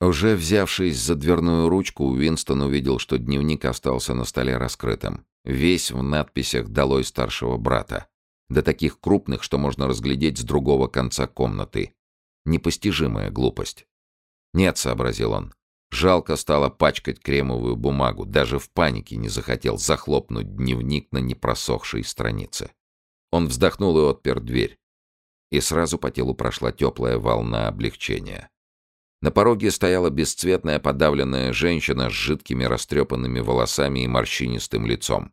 Уже взявшись за дверную ручку, Уинстон увидел, что дневник остался на столе раскрытым. Весь в надписях «Долой старшего брата». До таких крупных, что можно разглядеть с другого конца комнаты. Непостижимая глупость. «Нет», — сообразил он. Жалко стало пачкать кремовую бумагу. Даже в панике не захотел захлопнуть дневник на непросохшей странице. Он вздохнул и отпер дверь. И сразу по телу прошла теплая волна облегчения. На пороге стояла бесцветная подавленная женщина с жидкими растрепанными волосами и морщинистым лицом.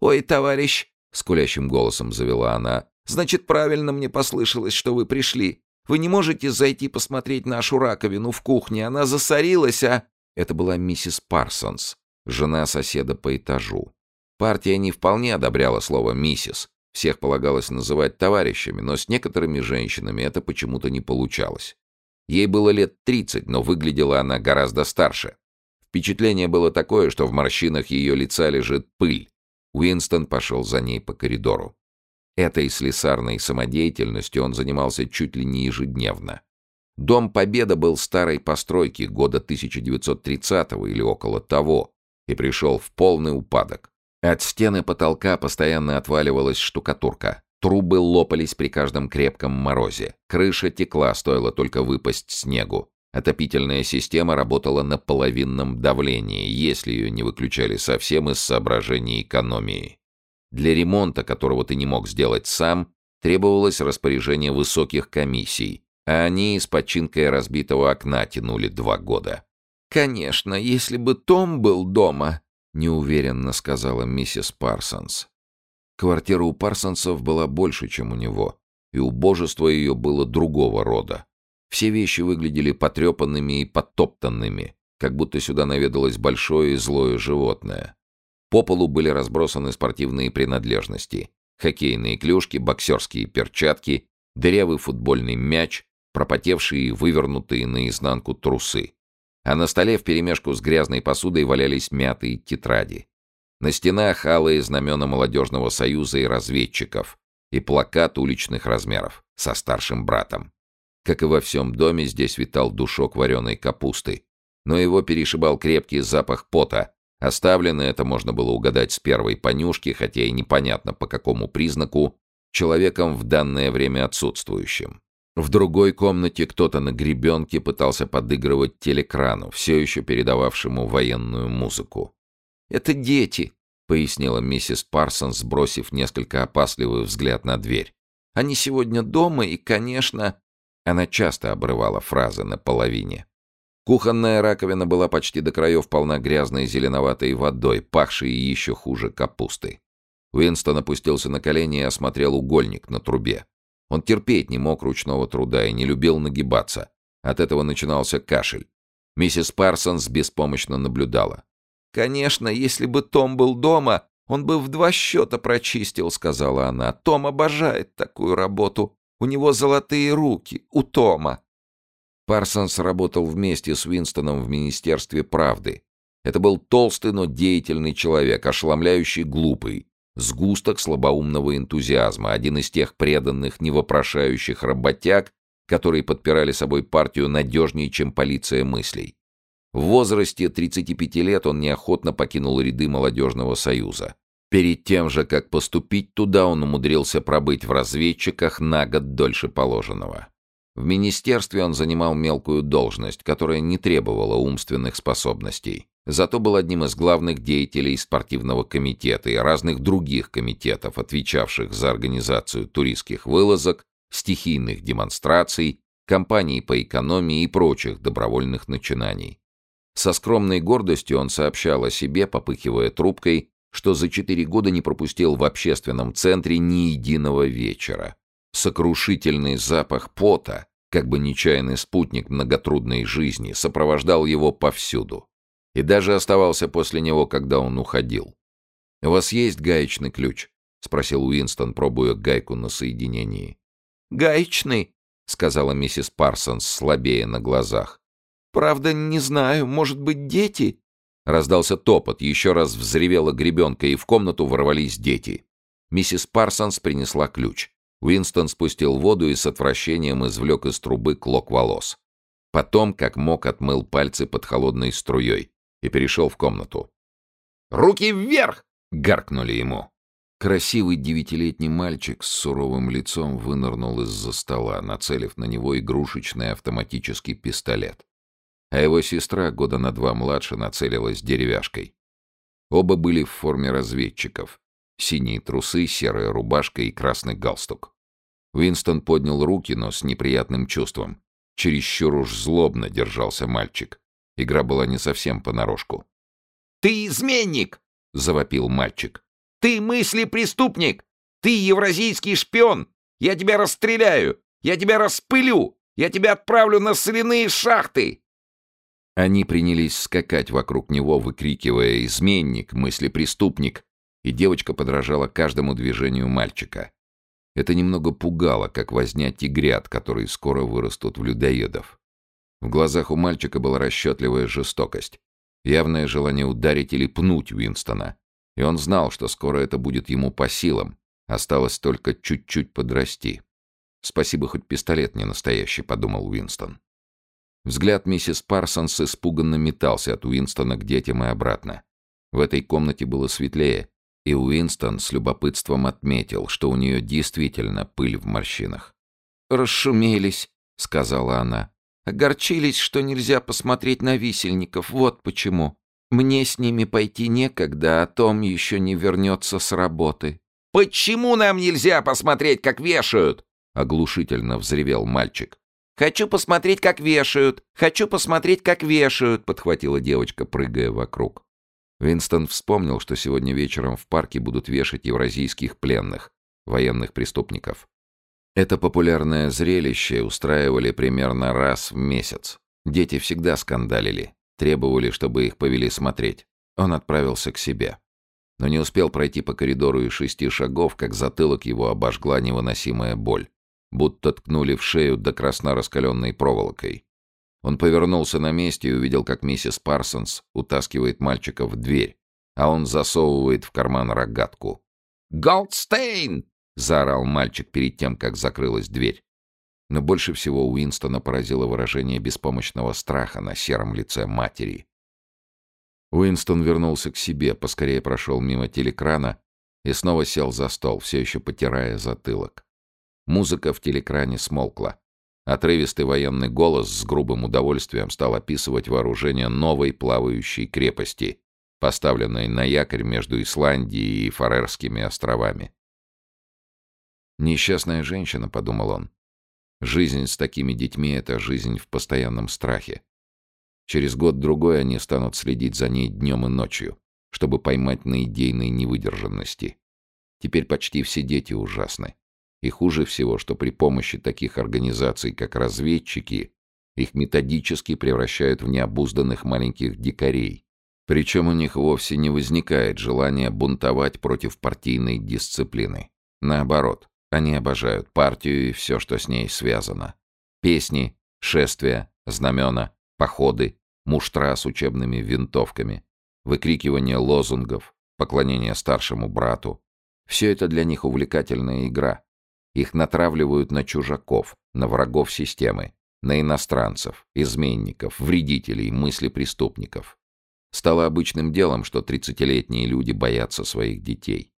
«Ой, товарищ!» — скулящим голосом завела она. «Значит, правильно мне послышалось, что вы пришли. Вы не можете зайти посмотреть нашу раковину в кухне? Она засорилась, а...» Это была миссис Парсонс, жена соседа по этажу. Партия не вполне одобряла слово «миссис». Всех полагалось называть товарищами, но с некоторыми женщинами это почему-то не получалось. Ей было лет 30, но выглядела она гораздо старше. Впечатление было такое, что в морщинах ее лица лежит пыль. Уинстон пошел за ней по коридору. Этой слесарной самодеятельностью он занимался чуть ли не ежедневно. Дом Победа был старой постройки года 1930 или около того и пришел в полный упадок. От стены потолка постоянно отваливалась штукатурка. Трубы лопались при каждом крепком морозе. Крыша текла, стоило только выпасть снегу. Отопительная система работала на половинном давлении, если ее не выключали совсем из соображений экономии. Для ремонта, которого ты не мог сделать сам, требовалось распоряжение высоких комиссий, а они с починкой разбитого окна тянули два года. «Конечно, если бы Том был дома», — неуверенно сказала миссис Парсонс. Квартира у Парсонсов была больше, чем у него, и убожество ее было другого рода. Все вещи выглядели потрепанными и потоптанными, как будто сюда наведалось большое и злое животное. По полу были разбросаны спортивные принадлежности. Хоккейные клюшки, боксерские перчатки, дырявый футбольный мяч, пропотевшие и вывернутые наизнанку трусы. А на столе вперемешку с грязной посудой валялись мятые тетради. На стенах алые знамена молодежного союза и разведчиков и плакат уличных размеров со старшим братом. Как и во всем доме, здесь витал душок вареной капусты, но его перешибал крепкий запах пота. Оставлено это можно было угадать с первой понюшки, хотя и непонятно по какому признаку, человеком в данное время отсутствующим. В другой комнате кто-то на гребенке пытался подыгрывать телекрану, все еще передававшему военную музыку. «Это дети», — пояснила миссис Парсонс, сбросив несколько опасливый взгляд на дверь. «Они сегодня дома и, конечно...» Она часто обрывала фразы на половине. Кухонная раковина была почти до краев полна грязной зеленоватой водой, пахшей еще хуже капусты. Уинстон опустился на колени и осмотрел угольник на трубе. Он терпеть не мог ручного труда и не любил нагибаться. От этого начинался кашель. Миссис Парсонс беспомощно наблюдала. «Конечно, если бы Том был дома, он бы в два счета прочистил», — сказала она. «Том обожает такую работу. У него золотые руки. У Тома». Парсонс работал вместе с Уинстоном в Министерстве правды. Это был толстый, но деятельный человек, ошеломляющий глупый, сгусток слабоумного энтузиазма, один из тех преданных, невопрошающих работяг, которые подпирали собой партию надежнее, чем полиция мыслей. В возрасте 35 лет он неохотно покинул ряды молодежного союза. Перед тем же, как поступить туда, он умудрился пробыть в разведчиках на год дольше положенного. В министерстве он занимал мелкую должность, которая не требовала умственных способностей. Зато был одним из главных деятелей спортивного комитета и разных других комитетов, отвечавших за организацию туристских вылазок, стихийных демонстраций, кампаний по экономии и прочих добровольных начинаний. Со скромной гордостью он сообщал о себе, попыхивая трубкой, что за четыре года не пропустил в общественном центре ни единого вечера. Сокрушительный запах пота, как бы нечаянный спутник многотрудной жизни, сопровождал его повсюду. И даже оставался после него, когда он уходил. «У вас есть гаечный ключ?» — спросил Уинстон, пробуя гайку на соединении. «Гаечный?» — сказала миссис Парсонс, слабее на глазах. Правда, не знаю, может быть, дети?» Раздался топот, еще раз взревела гребенка, и в комнату ворвались дети. Миссис Парсонс принесла ключ. Уинстон спустил воду и с отвращением извлек из трубы клок волос. Потом, как мог, отмыл пальцы под холодной струей и перешел в комнату. «Руки вверх!» — гаркнули ему. Красивый девятилетний мальчик с суровым лицом вынырнул из-за стола, нацелив на него игрушечный автоматический пистолет. А его сестра, года на два младше, нацелилась деревяшкой. Оба были в форме разведчиков. Синие трусы, серая рубашка и красный галстук. Уинстон поднял руки, но с неприятным чувством. Чересчур уж злобно держался мальчик. Игра была не совсем понарошку. «Ты изменник!» — завопил мальчик. «Ты мысли преступник! Ты евразийский шпион! Я тебя расстреляю! Я тебя распылю! Я тебя отправлю на соляные шахты!» Они принялись скакать вокруг него, выкрикивая «изменник», «мыслепреступник», и девочка подражала каждому движению мальчика. Это немного пугало, как возня тигрят, которые скоро вырастут в людоедов. В глазах у мальчика была расчетливая жестокость, явное желание ударить или пнуть Уинстона. И он знал, что скоро это будет ему по силам, осталось только чуть-чуть подрасти. «Спасибо, хоть пистолет не настоящий», — подумал Уинстон. Взгляд миссис Парсонс испуганно метался от Уинстона к детям и обратно. В этой комнате было светлее, и Уинстон с любопытством отметил, что у нее действительно пыль в морщинах. «Расшумелись», — сказала она. «Огорчились, что нельзя посмотреть на висельников, вот почему. Мне с ними пойти некогда, а Том еще не вернется с работы». «Почему нам нельзя посмотреть, как вешают?» — оглушительно взревел мальчик. «Хочу посмотреть, как вешают! Хочу посмотреть, как вешают!» — подхватила девочка, прыгая вокруг. Винстон вспомнил, что сегодня вечером в парке будут вешать евразийских пленных, военных преступников. Это популярное зрелище устраивали примерно раз в месяц. Дети всегда скандалили, требовали, чтобы их повели смотреть. Он отправился к себе. Но не успел пройти по коридору и шести шагов, как затылок его обожгла невыносимая боль будто ткнули в шею докрасна раскаленной проволокой. Он повернулся на месте и увидел, как миссис Парсонс утаскивает мальчика в дверь, а он засовывает в карман рогатку. «Голдстейн!» — заорал мальчик перед тем, как закрылась дверь. Но больше всего Уинстона поразило выражение беспомощного страха на сером лице матери. Уинстон вернулся к себе, поскорее прошел мимо телекрана и снова сел за стол, все еще потирая затылок. Музыка в телекране смолкла. Отрывистый военный голос с грубым удовольствием стал описывать вооружение новой плавающей крепости, поставленной на якорь между Исландией и Фарерскими островами. «Несчастная женщина», — подумал он. «Жизнь с такими детьми — это жизнь в постоянном страхе. Через год-другой они станут следить за ней днем и ночью, чтобы поймать на идейной невыдержанности. Теперь почти все дети ужасны. И хуже всего, что при помощи таких организаций, как разведчики, их методически превращают в необузданных маленьких дикарей. Причем у них вовсе не возникает желания бунтовать против партийной дисциплины. Наоборот, они обожают партию и все, что с ней связано. Песни, шествия, знамена, походы, муштра с учебными винтовками, выкрикивание лозунгов, поклонение старшему брату. Все это для них увлекательная игра, их натравливают на чужаков, на врагов системы, на иностранцев, изменников, вредителей, мыслепреступников. Стало обычным делом, что тридцатилетние люди боятся своих детей.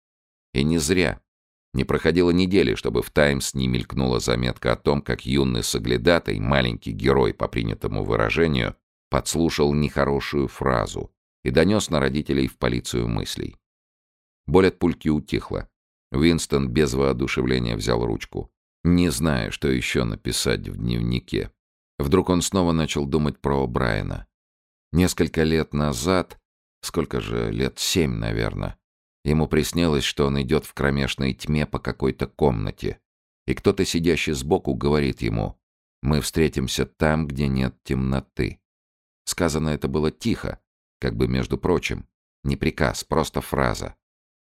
И не зря. Не проходило недели, чтобы в «Таймс» не мелькнула заметка о том, как юный соглядатай, маленький герой по принятому выражению, подслушал нехорошую фразу и донес на родителей в полицию мыслей. Боль от пульки утихла. Винстон без воодушевления взял ручку. Не зная, что еще написать в дневнике. Вдруг он снова начал думать про Брайана. Несколько лет назад, сколько же, лет семь, наверное, ему приснилось, что он идет в кромешной тьме по какой-то комнате, и кто-то, сидящий сбоку, говорит ему «Мы встретимся там, где нет темноты». Сказано это было тихо, как бы между прочим, не приказ, просто фраза.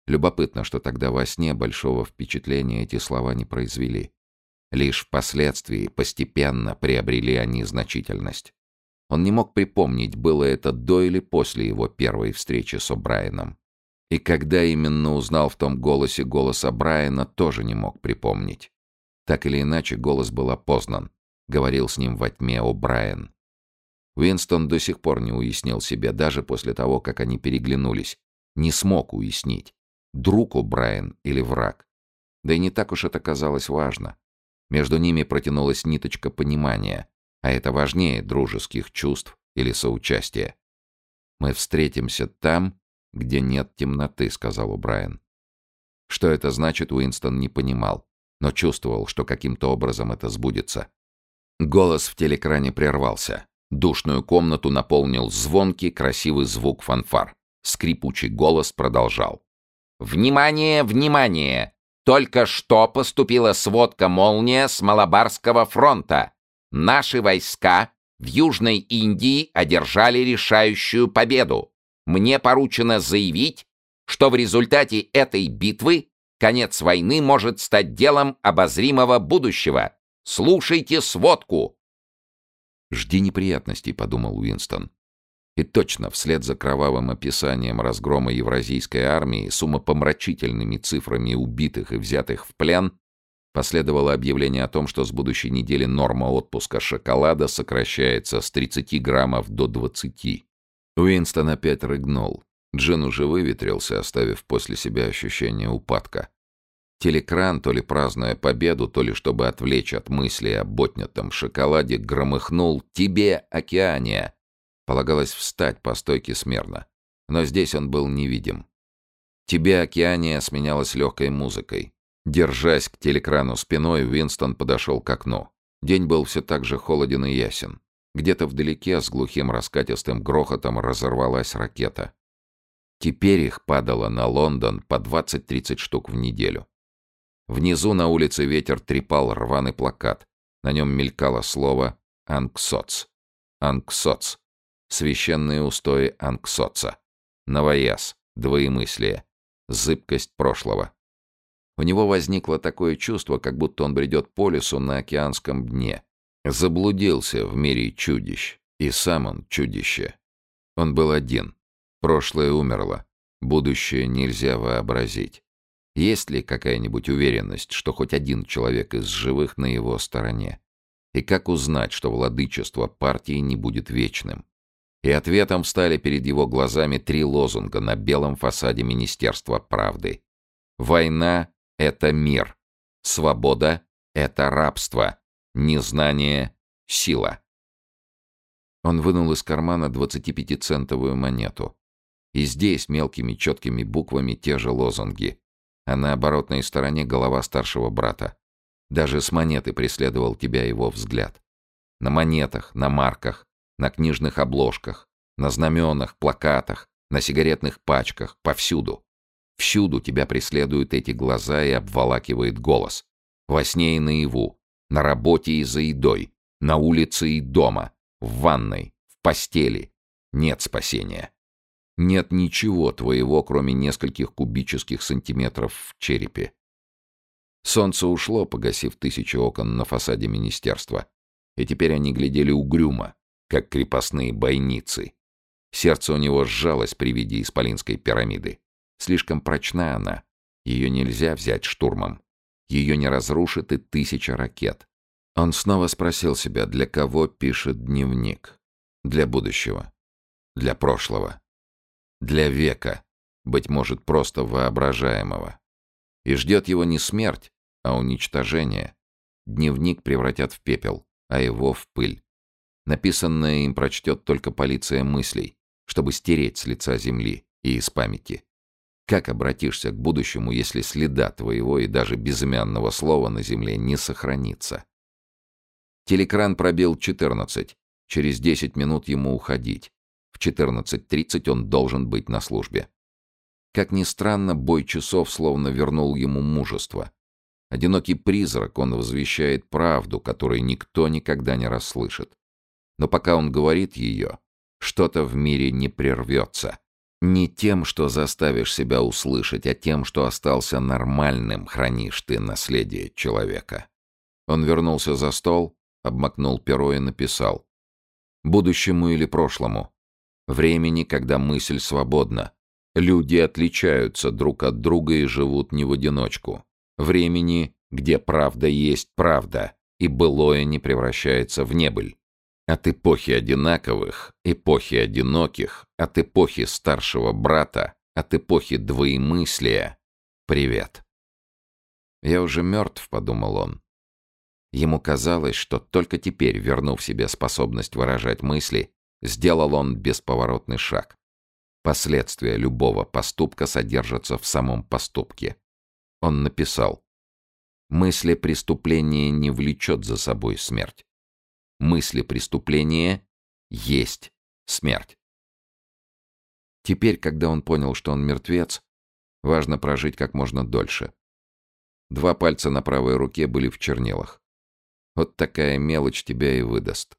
Любопытно, что тогда во сне большого впечатления эти слова не произвели. Лишь впоследствии постепенно приобрели они значительность. Он не мог припомнить, было это до или после его первой встречи с О'Брайеном. И когда именно узнал в том голосе голос Брайана, тоже не мог припомнить. Так или иначе, голос был опознан. Говорил с ним во тьме О'Брайен. Уинстон до сих пор не уяснил себе, даже после того, как они переглянулись. Не смог уяснить, друг О'Брайен или враг. Да и не так уж это казалось важно. Между ними протянулась ниточка понимания, а это важнее дружеских чувств или соучастия. «Мы встретимся там, где нет темноты», — сказал О'Брайен. Что это значит, Уинстон не понимал, но чувствовал, что каким-то образом это сбудется. Голос в телекране прервался. Душную комнату наполнил звонкий, красивый звук фанфар. Скрипучий голос продолжал. «Внимание, внимание! Только что поступила сводка «Молния» с Малабарского фронта. Наши войска в Южной Индии одержали решающую победу. Мне поручено заявить, что в результате этой битвы конец войны может стать делом обозримого будущего. Слушайте сводку. «Жди неприятностей», — подумал Уинстон. И точно, вслед за кровавым описанием разгрома евразийской армии с умопомрачительными цифрами убитых и взятых в плен, последовало объявление о том, что с будущей недели норма отпуска шоколада сокращается с 30 граммов до 20. Уинстон опять рыгнул. Джин уже выветрился, оставив после себя ощущение упадка. Телекран, то ли празднуя победу, то ли чтобы отвлечь от мысли о ботнятом шоколаде, громыхнул «Тебе, Океания!» Полагалось встать по стойке смирно. Но здесь он был невидим. «Тебе, Океания» сменялась легкой музыкой. Держась к телекрану спиной, Уинстон подошел к окну. День был все так же холоден и ясен. Где-то вдалеке с глухим раскатистым грохотом разорвалась ракета. Теперь их падало на Лондон по 20-30 штук в неделю. Внизу на улице ветер трепал рваный плакат. На нем мелькало слово «Анксоц». «Анксоц». Священные устои Анксоца. Новояз. Двоемыслие. Зыбкость прошлого. У него возникло такое чувство, как будто он бредет по лесу на океанском дне. Заблудился в мире чудищ. И сам он чудище. Он был один. Прошлое умерло. Будущее нельзя вообразить. Есть ли какая-нибудь уверенность, что хоть один человек из живых на его стороне? И как узнать, что владычество партии не будет вечным? И ответом встали перед его глазами три лозунга на белом фасаде Министерства правды. Война — это мир. Свобода — это рабство. Незнание — сила. Он вынул из кармана 25-центовую монету. И здесь мелкими четкими буквами те же лозунги а на оборотной стороне голова старшего брата. Даже с монеты преследовал тебя его взгляд. На монетах, на марках, на книжных обложках, на знаменах, плакатах, на сигаретных пачках, повсюду. Всюду тебя преследуют эти глаза и обволакивает голос. Во сне и наяву, на работе и за едой, на улице и дома, в ванной, в постели. Нет спасения. Нет ничего твоего, кроме нескольких кубических сантиметров в черепе. Солнце ушло, погасив тысячи окон на фасаде министерства, и теперь они глядели угрюмо, как крепостные бойницы. Сердце у него сжалось при виде исполинской пирамиды. Слишком прочна она. Ее нельзя взять штурмом. Ее не разрушит и тысяча ракет. Он снова спросил себя, для кого пишет дневник. Для будущего. Для прошлого для века, быть может, просто воображаемого. И ждет его не смерть, а уничтожение. Дневник превратят в пепел, а его в пыль. Написанное им прочтет только полиция мыслей, чтобы стереть с лица земли и из памяти. Как обратишься к будущему, если следа твоего и даже безымянного слова на земле не сохранится? Телекран пробил 14. Через 10 минут ему уходить. В 14.30 он должен быть на службе. Как ни странно, бой часов словно вернул ему мужество. Одинокий призрак, он возвещает правду, которую никто никогда не расслышит. Но пока он говорит ее, что-то в мире не прервется. Не тем, что заставишь себя услышать, а тем, что остался нормальным, хранишь ты наследие человека. Он вернулся за стол, обмакнул перо и написал. «Будущему или прошлому? времени, когда мысль свободна. Люди отличаются друг от друга и живут не в одиночку. Времени, где правда есть правда, и былое не превращается в небыль. От эпохи одинаковых, эпохи одиноких, от эпохи старшего брата, от эпохи двоемыслия. Привет. «Я уже мертв», — подумал он. Ему казалось, что только теперь, вернув себе способность выражать мысли, сделал он бесповоротный шаг. Последствия любого поступка содержатся в самом поступке. Он написал. «Мысли преступления не влечет за собой смерть. Мысли преступления есть смерть». Теперь, когда он понял, что он мертвец, важно прожить как можно дольше. Два пальца на правой руке были в чернилах. Вот такая мелочь тебя и выдаст.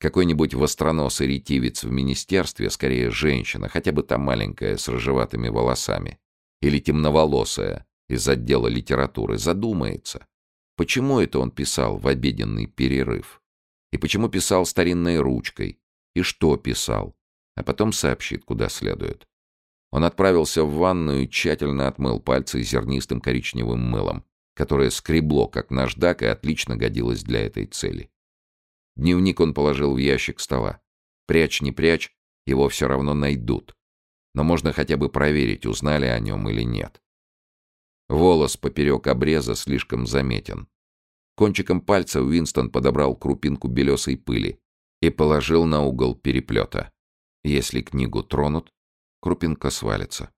Какой-нибудь востроносый ретивец в министерстве, скорее женщина, хотя бы та маленькая с рыжеватыми волосами, или темноволосая из отдела литературы, задумается, почему это он писал в обеденный перерыв, и почему писал старинной ручкой, и что писал, а потом сообщит, куда следует. Он отправился в ванную и тщательно отмыл пальцы зернистым коричневым мылом, которое скребло, как наждак, и отлично годилось для этой цели. Дневник он положил в ящик стола. Прячь, не прячь, его все равно найдут. Но можно хотя бы проверить, узнали о нем или нет. Волос поперек обреза слишком заметен. Кончиком пальца Уинстон подобрал крупинку белесой пыли и положил на угол переплета. Если книгу тронут, крупинка свалится.